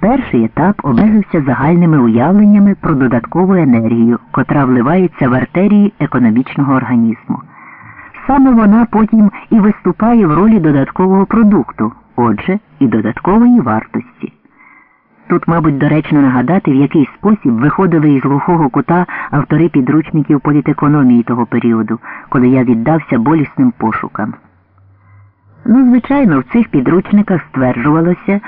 Перший етап обмежився загальними уявленнями про додаткову енергію, котра вливається в артерії економічного організму. Саме вона потім і виступає в ролі додаткового продукту, отже, і додаткової вартості. Тут, мабуть, доречно нагадати, в який спосіб виходили із глухого кута автори підручників політекономії того періоду, коли я віддався болісним пошукам. Ну, звичайно, в цих підручниках стверджувалося,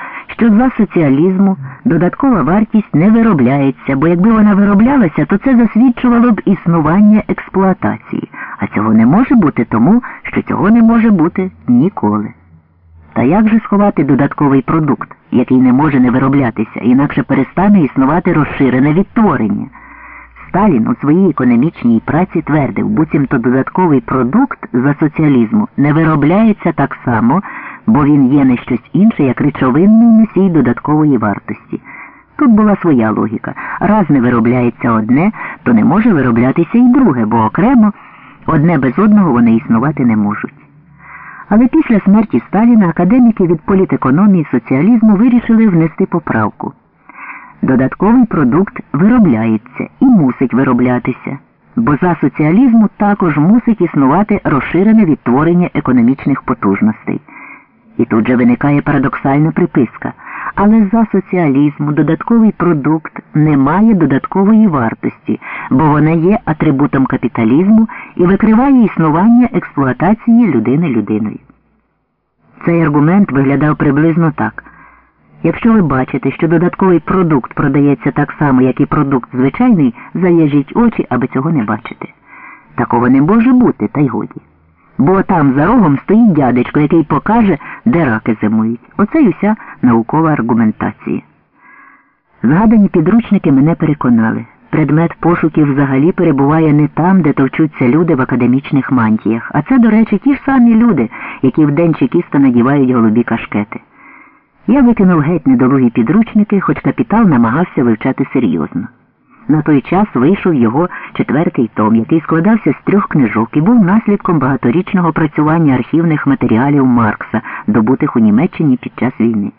що за соціалізму додаткова вартість не виробляється, бо якби вона вироблялася, то це засвідчувало б існування експлуатації, а цього не може бути тому, що цього не може бути ніколи. Та як же сховати додатковий продукт, який не може не вироблятися, інакше перестане існувати розширене відтворення? Сталін у своїй економічній праці твердив, буцімто додатковий продукт за соціалізму не виробляється так само, бо він є не щось інше, як речовинний носій додаткової вартості. Тут була своя логіка. Раз не виробляється одне, то не може вироблятися і друге, бо окремо одне без одного вони існувати не можуть. Але після смерті Сталіна академіки від політекономії соціалізму вирішили внести поправку. Додатковий продукт виробляється і мусить вироблятися, бо за соціалізму також мусить існувати розширене відтворення економічних потужностей. І тут же виникає парадоксальна приписка. Але за соціалізму додатковий продукт не має додаткової вартості, бо вона є атрибутом капіталізму і викриває існування експлуатації людини людиною. Цей аргумент виглядав приблизно так. Якщо ви бачите, що додатковий продукт продається так само, як і продукт звичайний, зав'яжіть очі, аби цього не бачити. Такого не може бути, та й годі. Бо там за рогом стоїть дядечко, який покаже, де раки зимують. Оце й уся наукова аргументація. Згадані підручники мене переконали. Предмет пошуків взагалі перебуває не там, де товчуться люди в академічних мантіях, а це, до речі, ті ж самі люди, які в день чекіста надівають голубі кашкети. Я викинув геть недолугі підручники, хоч капітал намагався вивчати серйозно. На той час вийшов його четвертий том, який складався з трьох книжок і був наслідком багаторічного працювання архівних матеріалів Маркса, добутих у Німеччині під час війни.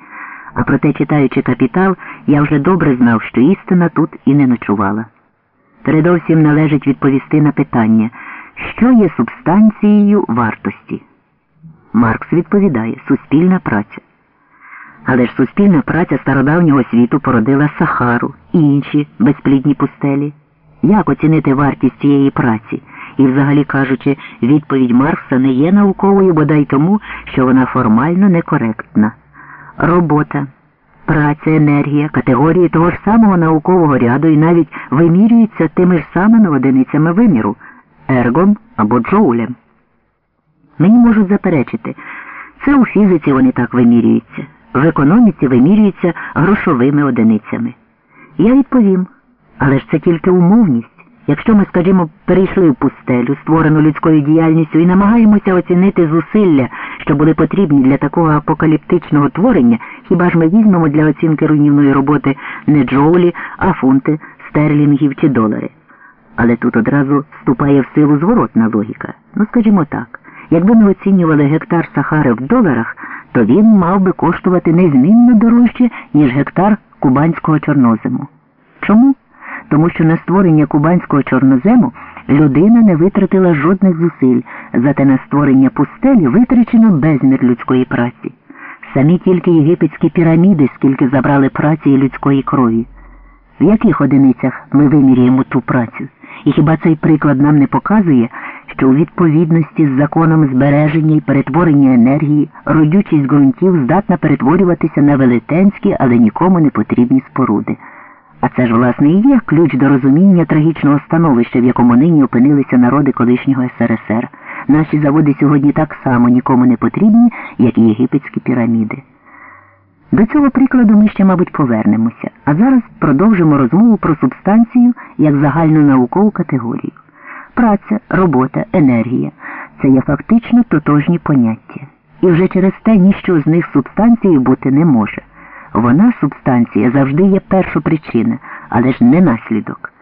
А проте, читаючи капітал, я вже добре знав, що істина тут і не ночувала. Передовсім належить відповісти на питання, що є субстанцією вартості. Маркс відповідає суспільна праця. Але ж суспільна праця стародавнього світу породила Сахару і інші безплідні пустелі. Як оцінити вартість цієї праці? І, взагалі кажучи, відповідь Маркса не є науковою, бодай тому, що вона формально некоректна. Робота, праця, енергія, категорії того ж самого наукового ряду і навіть вимірюються тими ж самими одиницями виміру ергом або джоулем. Мені можуть заперечити, це у фізиці вони так вимірюються в економіці вимірюється грошовими одиницями. Я відповім, але ж це тільки умовність. Якщо ми, скажімо, перейшли в пустелю, створену людською діяльністю, і намагаємося оцінити зусилля, що були потрібні для такого апокаліптичного творення, хіба ж ми візьмемо для оцінки руйнівної роботи не джоулі, а фунти, стерлінгів чи долари. Але тут одразу вступає в силу зворотна логіка. Ну, скажімо так, якби ми оцінювали гектар Сахари в доларах, то він мав би коштувати незмінно дорожче, ніж гектар кубанського чорнозему. Чому? Тому що на створення кубанського чорнозему людина не витратила жодних зусиль, зате на створення пустелі витрачено безмір людської праці. Самі тільки єгипетські піраміди, скільки забрали праці і людської крові. В яких одиницях ми виміряємо ту працю? І хіба цей приклад нам не показує, що у відповідності з законом збереження і перетворення енергії родючість ґрунтів здатна перетворюватися на велетенські, але нікому не потрібні споруди? А це ж, власне, і є ключ до розуміння трагічного становища, в якому нині опинилися народи колишнього СРСР. Наші заводи сьогодні так само нікому не потрібні, як і єгипетські піраміди. До цього прикладу ми ще, мабуть, повернемося, а зараз продовжимо розмову про субстанцію як загальну наукову категорію. Праця, робота, енергія це є фактично тотожні поняття. І вже через те ніщо з них субстанцією бути не може. Вона, субстанція, завжди є першопричина, але ж не наслідок.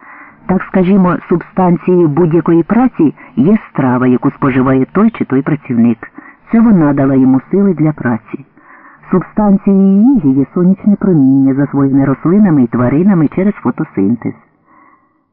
Так, скажімо, субстанцією будь-якої праці є страва, яку споживає той чи той працівник. Це вона дала йому сили для праці. Субстанцією їжі є сонячне проміння, засвоєне рослинами і тваринами через фотосинтез.